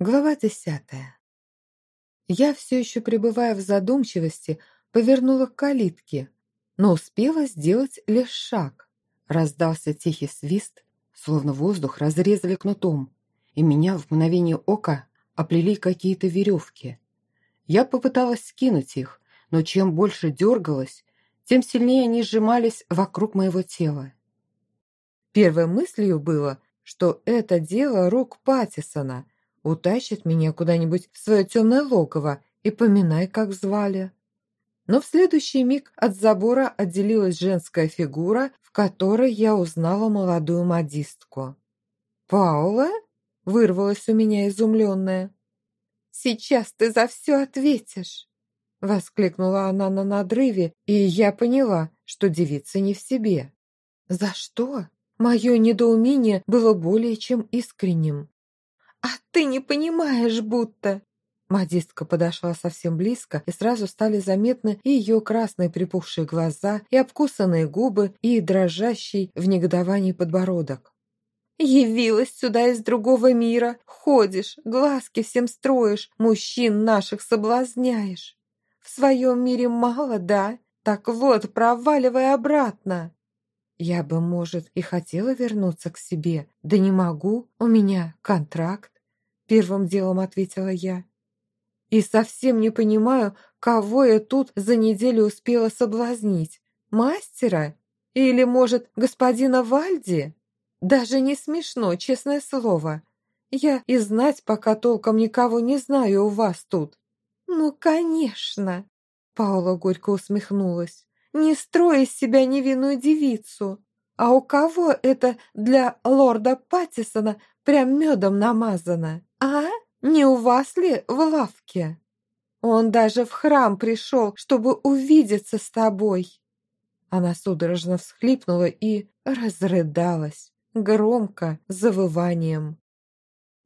Глава десятая. Я все еще пребывая в задумчивости, повернула к калитке, но успела сделать лишь шаг. Раздался тихий свист, словно воздух разрезали кнутом, и меня в мгновение ока оплели какие-то веревки. Я попыталась скинуть их, но чем больше дергалась, тем сильнее они сжимались вокруг моего тела. Первой мыслью было, что это дело рук Паттисона – утащит меня куда-нибудь в свое темное логово и поминай, как звали. Но в следующий миг от забора отделилась женская фигура, в которой я узнала молодую модистку. «Паула?» – вырвалась у меня изумленная. «Сейчас ты за все ответишь!» – воскликнула она на надрыве, и я поняла, что девица не в себе. «За что?» Мое недоумение было более чем искренним. «А ты не понимаешь, будто...» Модистка подошла совсем близко, и сразу стали заметны и ее красные припухшие глаза, и обкусанные губы, и дрожащий в негодовании подбородок. «Явилась сюда из другого мира, ходишь, глазки всем строишь, мужчин наших соблазняешь. В своем мире мало, да? Так вот, проваливай обратно!» Я бы, может, и хотела вернуться к себе, да не могу, у меня контракт. Первым делом ответила я. И совсем не понимаю, кого я тут за неделю успела соблазнить. Мастера? Или, может, господина Вальди? Даже не смешно, честное слово. Я и знать пока толком никого не знаю у вас тут. Ну, конечно. Паула горько усмехнулась. Не строй из себя невинную девицу. А у кого это для лорда Паттисона прям медом намазано? «А? Не у вас ли в лавке? Он даже в храм пришел, чтобы увидеться с тобой!» Она судорожно всхлипнула и разрыдалась, громко, завыванием.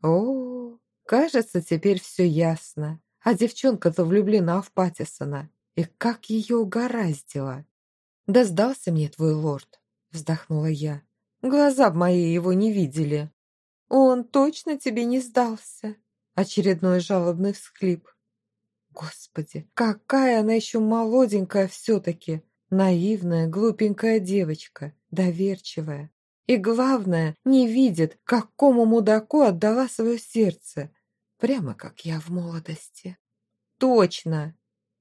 «О, кажется, теперь все ясно. А девчонка-то влюблена в Паттисона. И как ее угораздило!» «Да сдался мне твой лорд!» — вздохнула я. «Глаза б мои его не видели!» «Он точно тебе не сдался?» Очередной жалобный всхлип. Господи, какая она еще молоденькая все-таки, наивная, глупенькая девочка, доверчивая. И главное, не видит, какому мудаку отдала свое сердце, прямо как я в молодости. Точно!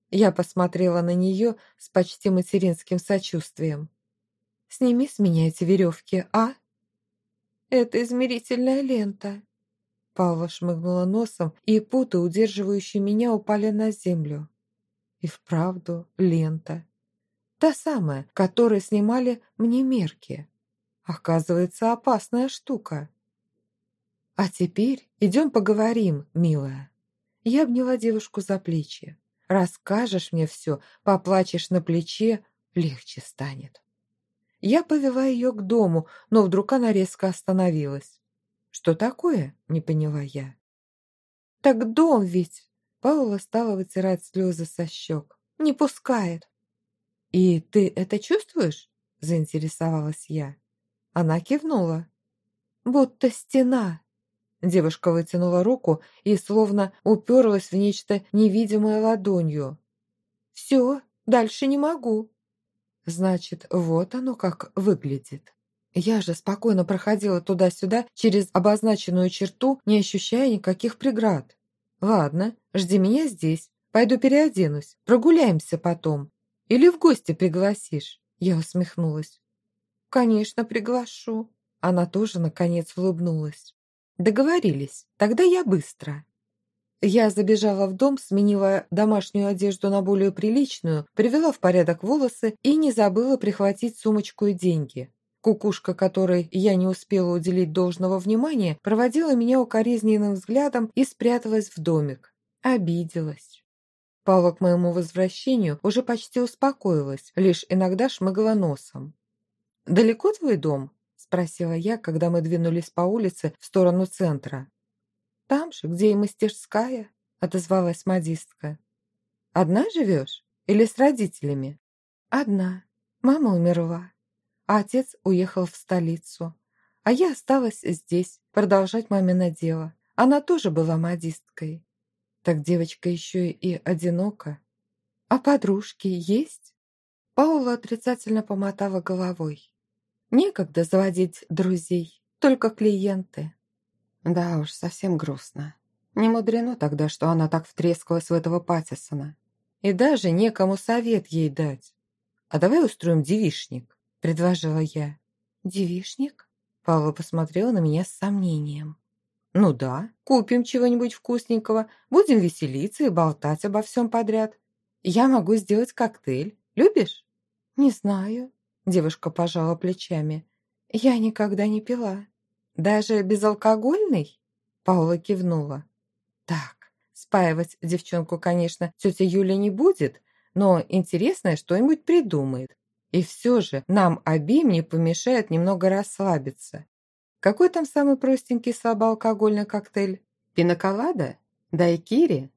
Я посмотрела на нее с почти материнским сочувствием. «Сними с меня эти веревки, а?» Это измерительная лента». Павла шмыгнула носом, и путы, удерживающие меня, упали на землю. И вправду лента. Та самая, которой снимали мне мерки. Оказывается, опасная штука. А теперь идем поговорим, милая. Я обняла девушку за плечи. Расскажешь мне все, поплачешь на плече, легче станет. Я повела ее к дому, но вдруг она резко остановилась. «Что такое?» – не поняла я. «Так дом ведь!» Паула стала вытирать слезы со щек. «Не пускает!» «И ты это чувствуешь?» – заинтересовалась я. Она кивнула. «Будто стена!» Девушка вытянула руку и словно уперлась в нечто невидимое ладонью. «Все, дальше не могу!» Значит, вот оно как выглядит. Я же спокойно проходила туда-сюда через обозначенную черту, не ощущая никаких преград. Ладно, жди меня здесь. Пойду переоденусь. Прогуляемся потом. Или в гости пригласишь? Я усмехнулась. Конечно, приглашу. Она тоже, наконец, улыбнулась. Договорились. Тогда я быстро. Я забежала в дом, сменила домашнюю одежду на более приличную, привела в порядок волосы и не забыла прихватить сумочку и деньги. Кукушка, которой я не успела уделить должного внимания, проводила меня укоризненным взглядом и спряталась в домик. Обиделась. Павла к моему возвращению уже почти успокоилась, лишь иногда шмыгала носом. «Далеко твой дом?» – спросила я, когда мы двинулись по улице в сторону центра. «Там же, где и мастерская», — отозвалась модистка. «Одна живешь? Или с родителями?» «Одна. Мама умерла, а отец уехал в столицу. А я осталась здесь, продолжать мамино дело. Она тоже была модисткой. Так девочка еще и одинока. А подружки есть? Паула отрицательно помотала головой. Некогда заводить друзей, только клиенты. Да уж, совсем грустно. Не мудрено тогда, что она так втрескалась в этого Паттисона. И даже некому совет ей дать. «А давай устроим девишник», — предложила я. «Девишник?» Павла посмотрела на меня с сомнением. «Ну да, купим чего-нибудь вкусненького, будем веселиться и болтать обо всем подряд. Я могу сделать коктейль. Любишь?» «Не знаю», — девушка пожала плечами. «Я никогда не пила». «Даже безалкогольный?» Паула кивнула. «Так, спаивать девчонку, конечно, тетя Юля не будет, но интересное что-нибудь придумает. И все же нам обеим не помешает немного расслабиться. Какой там самый простенький слабоалкогольный коктейль? Пиноколада? Дайкири?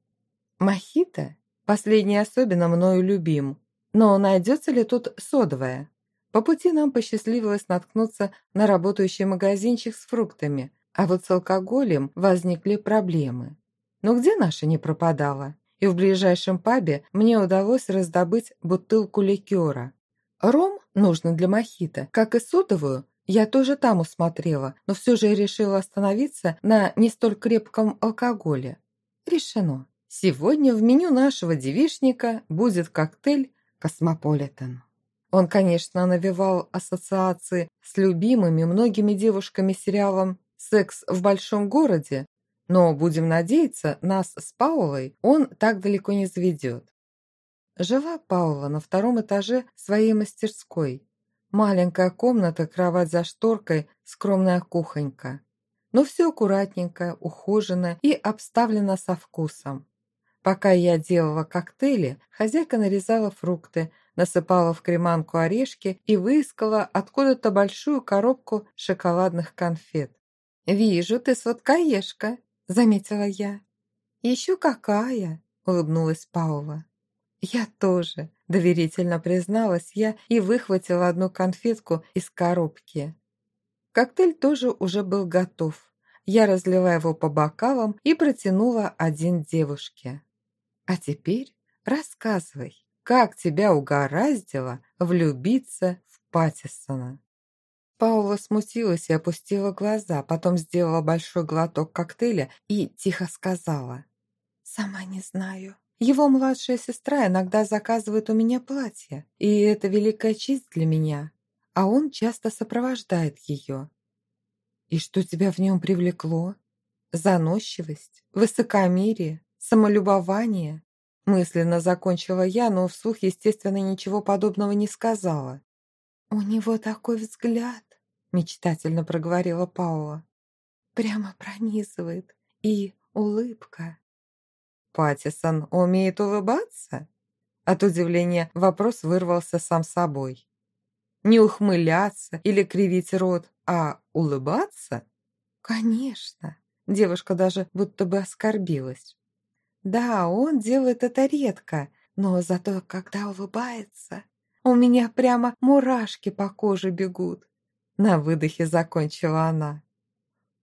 Мохито? Последний особенно мною любим. Но найдется ли тут содовая? По пути нам посчастливилось наткнуться на работающий магазинчик с фруктами, а вот с алкоголем возникли проблемы. Но где наша не пропадала? И в ближайшем пабе мне удалось раздобыть бутылку ликера. Ром нужно для мохито, как и содовую, я тоже там усмотрела, но все же решила остановиться на не столь крепком алкоголе. Решено. Сегодня в меню нашего девишника будет коктейль «Космополитен». Он, конечно, навевал ассоциации с любимыми многими девушками сериалом «Секс в большом городе», но, будем надеяться, нас с Паулой он так далеко не заведет. Жила Паула на втором этаже своей мастерской. Маленькая комната, кровать за шторкой, скромная кухонька. Но все аккуратненько, ухожено и обставлено со вкусом. Пока я делала коктейли, хозяйка нарезала фрукты, насыпала в креманку орешки и выискала откуда-то большую коробку шоколадных конфет. «Вижу, ты сладкоежка», — заметила я. «Еще какая!» — улыбнулась Паула. «Я тоже», — доверительно призналась я и выхватила одну конфетку из коробки. Коктейль тоже уже был готов. Я разлила его по бокалам и протянула один девушке. А теперь рассказывай, как тебя угораздило влюбиться в Паттисона?» Паула смутилась и опустила глаза, потом сделала большой глоток коктейля и тихо сказала. «Сама не знаю. Его младшая сестра иногда заказывает у меня платье, и это великая честь для меня, а он часто сопровождает ее. И что тебя в нем привлекло? Заносчивость, высокомерие, самолюбование. Мысленно закончила я, но вслух, естественно, ничего подобного не сказала. «У него такой взгляд», — мечтательно проговорила Паула. «Прямо пронизывает. И улыбка». «Паттисон умеет улыбаться?» От удивления вопрос вырвался сам собой. «Не ухмыляться или кривить рот, а улыбаться?» «Конечно!» Девушка даже будто бы оскорбилась. Да, он делает это редко, но зато, когда улыбается, у меня прямо мурашки по коже бегут. На выдохе закончила она.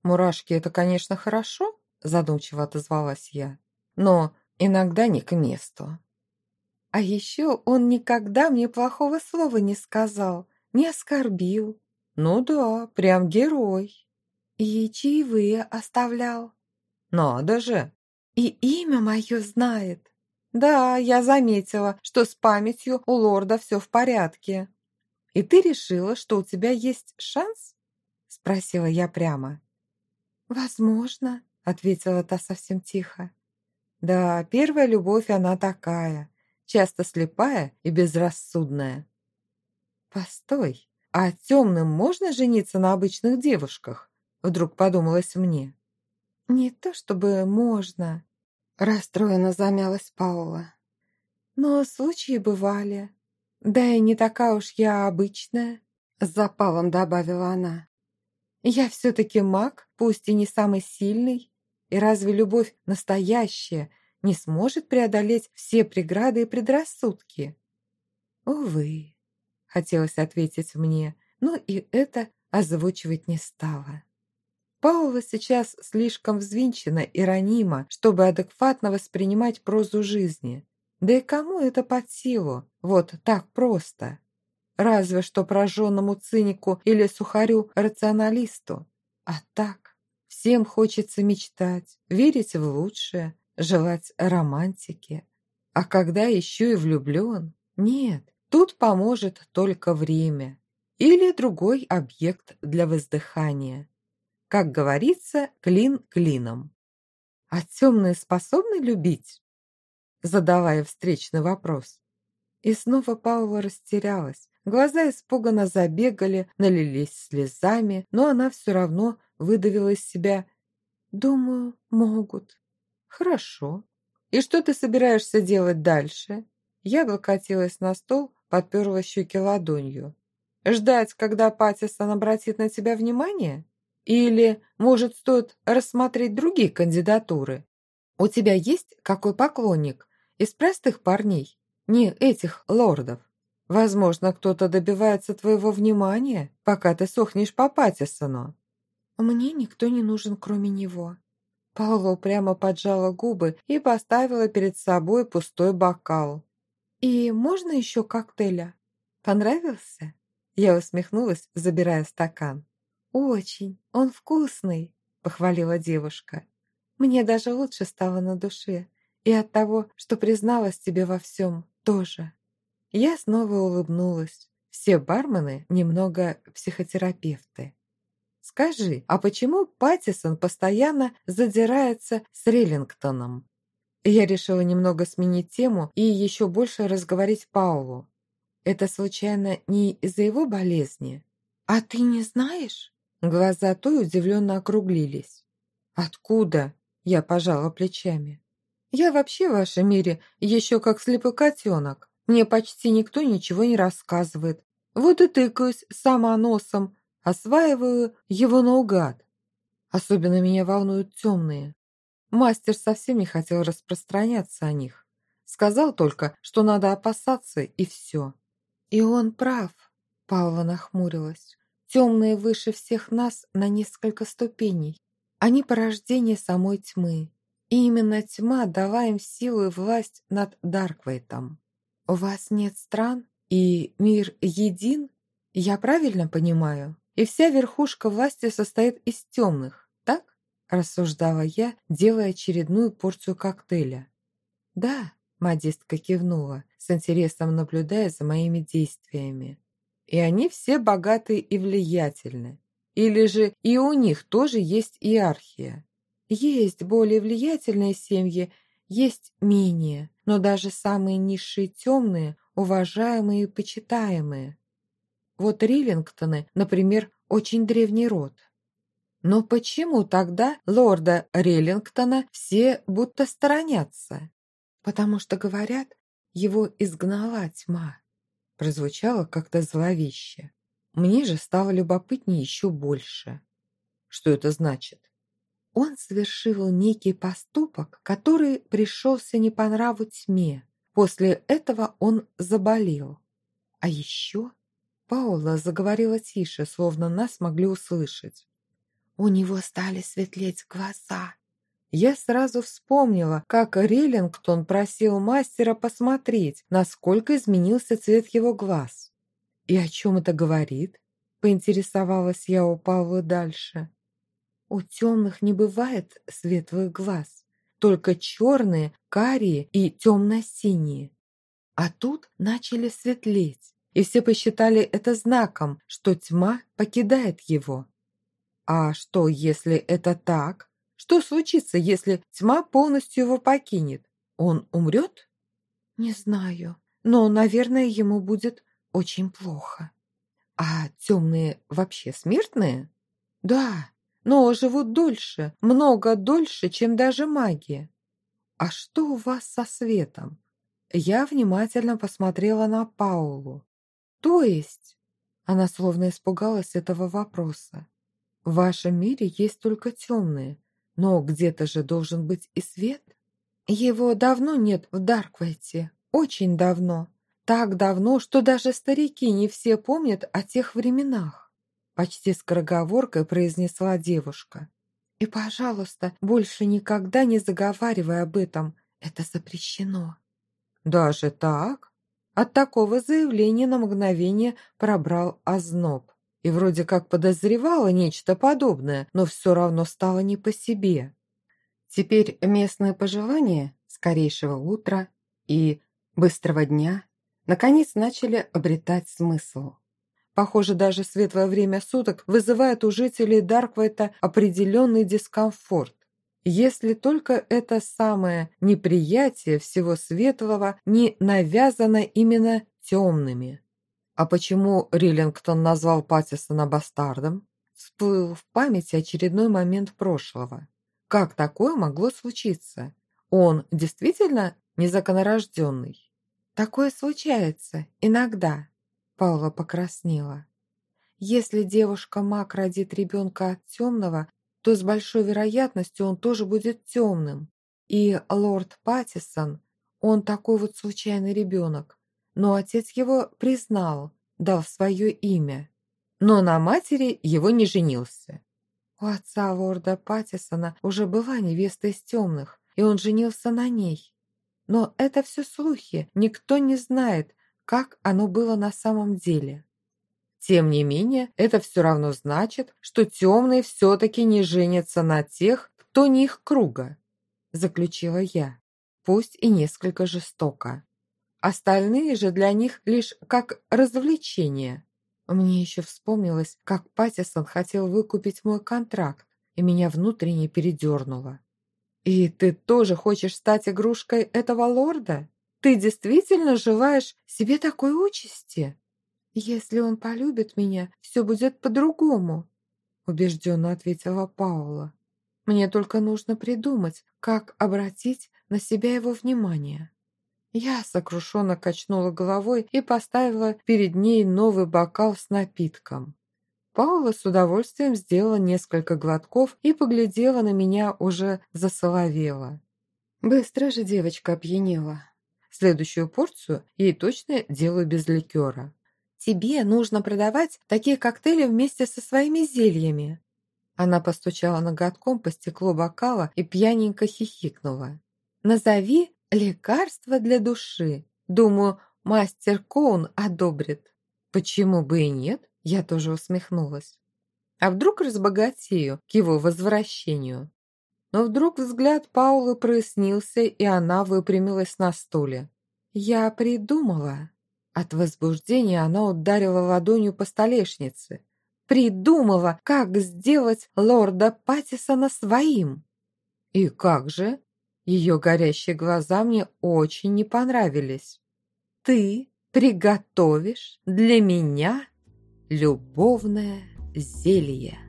«Мурашки – это, конечно, хорошо», – задумчиво отозвалась я. «Но иногда не к месту». А еще он никогда мне плохого слова не сказал, не оскорбил. Ну да, прям герой. И чаевые оставлял. Надо же, и имя мое знает. Да, я заметила, что с памятью у лорда все в порядке. И ты решила, что у тебя есть шанс? Спросила я прямо. Возможно, ответила та совсем тихо. Да, первая любовь она такая, часто слепая и безрассудная. Постой, а темным можно жениться на обычных девушках? Вдруг подумалось мне. Не то чтобы можно, Расстроенно замялась Паула. Но случаи бывали. Да и не такая уж я обычная, с запалом добавила она. Я все-таки маг, пусть и не самый сильный. И разве любовь настоящая не сможет преодолеть все преграды и предрассудки? Увы, хотелось ответить мне, но и это озвучивать не стала. Паула сейчас слишком взвинчена и ранима, чтобы адекватно воспринимать прозу жизни. Да и кому это под силу? Вот так просто. Разве что прожженному цинику или сухарю-рационалисту. А так, всем хочется мечтать, верить в лучшее, желать романтики. А когда еще и влюблен? Нет, тут поможет только время или другой объект для воздыхания. Как говорится, клин клином. А темные способны любить? Задавая встречный вопрос. И снова Паула растерялась. Глаза испуганно забегали, налились слезами, но она все равно выдавила из себя «Думаю, могут». «Хорошо. И что ты собираешься делать дальше?» Я облокотилась на стол, подперла щеки ладонью. «Ждать, когда Паттисон обратит на тебя внимание? Или, может, стоит рассмотреть другие кандидатуры? У тебя есть какой поклонник из простых парней, не этих лордов? Возможно, кто-то добивается твоего внимания, пока ты сохнешь по Паттисону». «Мне никто не нужен, кроме него», Паула прямо поджала губы и поставила перед собой пустой бокал. «И можно еще коктейля? Понравился?» Я усмехнулась, забирая стакан. «Очень, он вкусный», — похвалила девушка. «Мне даже лучше стало на душе, и от того, что призналась тебе во всем, тоже». Я снова улыбнулась. Все бармены немного психотерапевты. Скажи, а почему Паттисон постоянно задирается с Реллингтоном? Я решила немного сменить тему и еще больше разговорить Паулу. Это случайно не из-за его болезни? А ты не знаешь? Глаза той удивленно округлились. Откуда? Я пожала плечами. Я вообще в вашем мире еще как слепой котенок. Мне почти никто ничего не рассказывает. Вот и тыкаюсь сама носом, Осваиваю его наугад. Особенно меня волнуют темные. Мастер совсем не хотел распространяться о них. Сказал только, что надо опасаться, и все. И он прав, Павла нахмурилась. Темные выше всех нас на несколько ступеней. Они порождение самой тьмы. И именно тьма дала им силу и власть над Дарквейтом. У вас нет стран, и мир един? Я правильно понимаю? и вся верхушка власти состоит из темных, так?» – рассуждала я, делая очередную порцию коктейля. «Да», – модистка кивнула, с интересом наблюдая за моими действиями. «И они все богатые и влиятельны. Или же и у них тоже есть иерархия. Есть более влиятельные семьи, есть менее, но даже самые низшие темные, уважаемые и почитаемые. Вот Риллингтоны, например, очень древний род. Но почему тогда лорда Риллингтона все будто сторонятся? Потому что, говорят, его изгнала тьма. Прозвучало как-то зловеще. Мне же стало любопытнее еще больше. Что это значит? Он совершил некий поступок, который пришелся не по нраву тьме. После этого он заболел. А еще Паула заговорила тише, словно нас могли услышать. У него стали светлеть глаза. Я сразу вспомнила, как Риллингтон просил мастера посмотреть, насколько изменился цвет его глаз. «И о чем это говорит?» – поинтересовалась я у Павла дальше. «У темных не бывает светлых глаз, только черные, карие и темно-синие. А тут начали светлеть и все посчитали это знаком, что тьма покидает его. А что, если это так? Что случится, если тьма полностью его покинет? Он умрет? Не знаю, но, наверное, ему будет очень плохо. А темные вообще смертные? Да, но живут дольше, много дольше, чем даже магия. А что у вас со светом? Я внимательно посмотрела на Паулу. «То есть?» Она словно испугалась этого вопроса. «В вашем мире есть только темные, но где-то же должен быть и свет?» «Его давно нет в Дарквайте, очень давно. Так давно, что даже старики не все помнят о тех временах». почти скороговоркой произнесла девушка. «И, пожалуйста, больше никогда не заговаривай об этом. Это запрещено». «Даже так?» От такого заявления на мгновение пробрал озноб. И вроде как подозревала нечто подобное, но все равно стало не по себе. Теперь местные пожелания скорейшего утра и быстрого дня наконец начали обретать смысл. Похоже, даже светлое время суток вызывает у жителей Дарквайта определенный дискомфорт. Если только это самое неприятие всего светлого не навязано именно темными. А почему Риллингтон назвал Паттисона бастардом? Всплыл в памяти очередной момент прошлого. Как такое могло случиться? Он действительно незаконорожденный? Такое случается иногда. Паула покраснела. Если девушка-маг родит ребенка от темного, то с большой вероятностью он тоже будет темным. И лорд Паттисон, он такой вот случайный ребенок. Но отец его признал, дал свое имя. Но на матери его не женился. У отца лорда Паттисона уже была невеста из темных, и он женился на ней. Но это все слухи, никто не знает, как оно было на самом деле. Тем не менее, это все равно значит, что темные все-таки не женятся на тех, кто не их круга, заключила я, пусть и несколько жестоко. Остальные же для них лишь как развлечение. Мне еще вспомнилось, как Паттисон хотел выкупить мой контракт, и меня внутренне передернуло. «И ты тоже хочешь стать игрушкой этого лорда?» Ты действительно желаешь себе такой участи? Если он полюбит меня, все будет по-другому, убежденно ответила Паула. Мне только нужно придумать, как обратить на себя его внимание. Я сокрушенно качнула головой и поставила перед ней новый бокал с напитком. Паула с удовольствием сделала несколько глотков и поглядела на меня уже засоловела. Быстро же девочка опьянела. Следующую порцию ей точно делаю без ликера. Тебе нужно продавать такие коктейли вместе со своими зельями. Она постучала ноготком по стеклу бокала и пьяненько хихикнула. Назови лекарство для души. Думаю, мастер Коун одобрит. Почему бы и нет? Я тоже усмехнулась. А вдруг разбогатею к его возвращению? Но вдруг взгляд Паулы прояснился, и она выпрямилась на стуле. «Я придумала!» От возбуждения она ударила ладонью по столешнице. «Придумала, как сделать лорда Паттисона своим!» «И как же?» Ее горящие глаза мне очень не понравились. «Ты приготовишь для меня любовное зелье!»